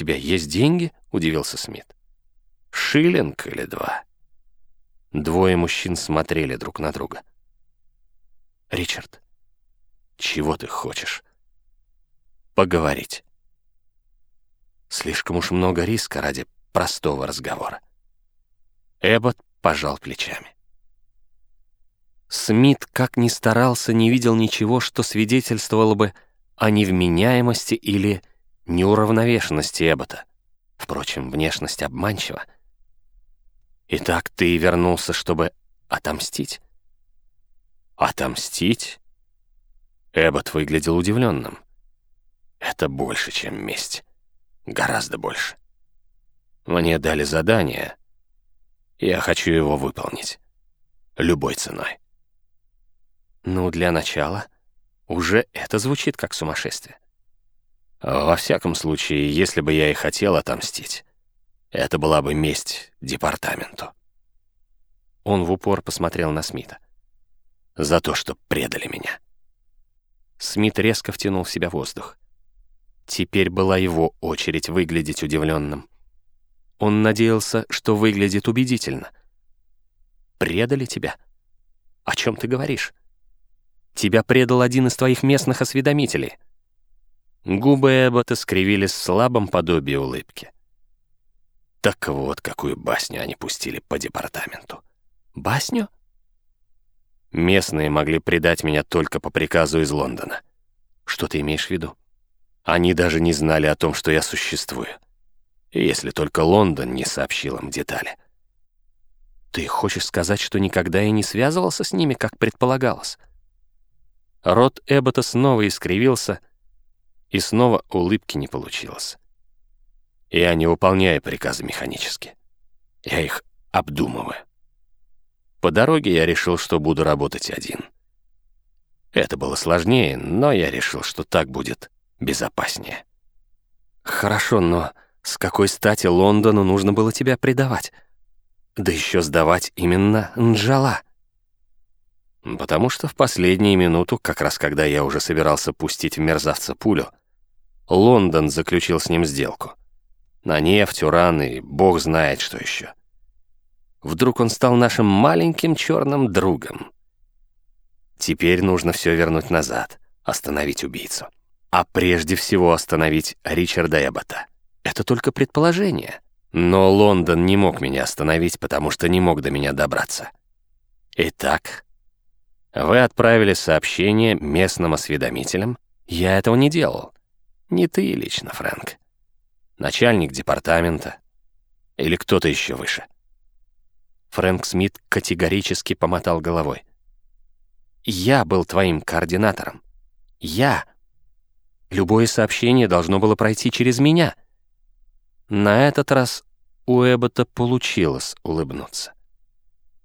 тебя есть деньги?» — удивился Смит. «Шиллинг или два?» Двое мужчин смотрели друг на друга. «Ричард, чего ты хочешь?» «Поговорить». Слишком уж много риска ради простого разговора. Эббот пожал плечами. Смит, как ни старался, не видел ничего, что свидетельствовало бы о невменяемости или неуравновешенности Эббота. Впрочем, внешность обманчива. «Итак, ты вернулся, чтобы отомстить?» «Отомстить?» Эббот выглядел удивленным. «Это больше, чем месть. Гораздо больше. Мне дали задание. Я хочу его выполнить. Любой ценой». Ну, для начала, уже это звучит как сумасшествие. Во всяком случае, если бы я и хотел отомстить, это была бы месть департаменту. Он в упор посмотрел на Смита. За то, что предали меня. Смит резко втянул в себя воздух. Теперь была его очередь выглядеть удивленным. Он надеялся, что выглядит убедительно. «Предали тебя? О чем ты говоришь?» Тебя предал один из твоих местных осведомителей». Губы Эббота скривились в слабом подобии улыбки. Так вот, какую басню они пустили по департаменту. Басню? Местные могли предать меня только по приказу из Лондона. Что ты имеешь в виду? Они даже не знали о том, что я существую. Если только Лондон не сообщил им детали. Ты хочешь сказать, что никогда и не связывался с ними, как предполагалось? Рот Эббота снова искривился, и снова улыбки не получилось. Я не выполняю приказы механически. Я их обдумываю. По дороге я решил, что буду работать один. Это было сложнее, но я решил, что так будет безопаснее. Хорошо, но с какой стати Лондону нужно было тебя предавать? Да еще сдавать именно Нджала. Потому что в последнюю минуту, как раз когда я уже собирался пустить в мерзавца пулю, Лондон заключил с ним сделку. На нефть, уран и бог знает что еще. Вдруг он стал нашим маленьким черным другом. Теперь нужно все вернуть назад, остановить убийцу. А прежде всего остановить Ричарда Эббота. Это только предположение. Но Лондон не мог меня остановить, потому что не мог до меня добраться. Итак, вы отправили сообщение местным осведомителям. Я этого не делал. Не ты лично, Фрэнк. Начальник департамента. Или кто-то еще выше. Фрэнк Смит категорически помотал головой. «Я был твоим координатором. Я. Любое сообщение должно было пройти через меня». На этот раз у Эббота получилось улыбнуться.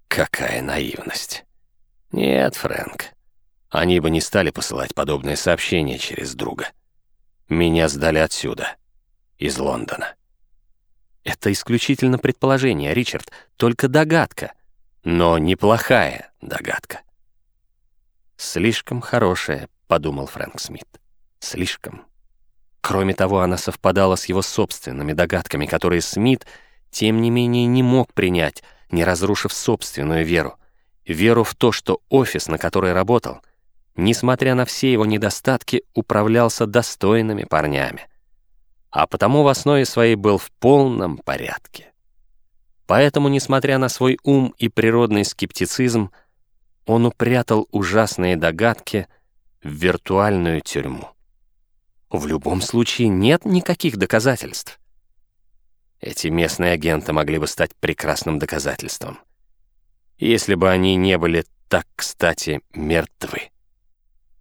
«Какая наивность!» Нет, Фрэнк. Они бы не стали посылать подобные сообщения через друга. Меня сдали отсюда, из Лондона. Это исключительно предположение, Ричард, только догадка, но неплохая догадка. Слишком хорошая, подумал Фрэнк Смит. Слишком. Кроме того, она совпадала с его собственными догадками, которые Смит, тем не менее, не мог принять, не разрушив собственную веру веру в то, что офис, на который работал, несмотря на все его недостатки, управлялся достойными парнями. А потому в основе своей был в полном порядке. Поэтому, несмотря на свой ум и природный скептицизм, он упрятал ужасные догадки в виртуальную тюрьму. В любом случае нет никаких доказательств. Эти местные агенты могли бы стать прекрасным доказательством — если бы они не были так, кстати, мертвы.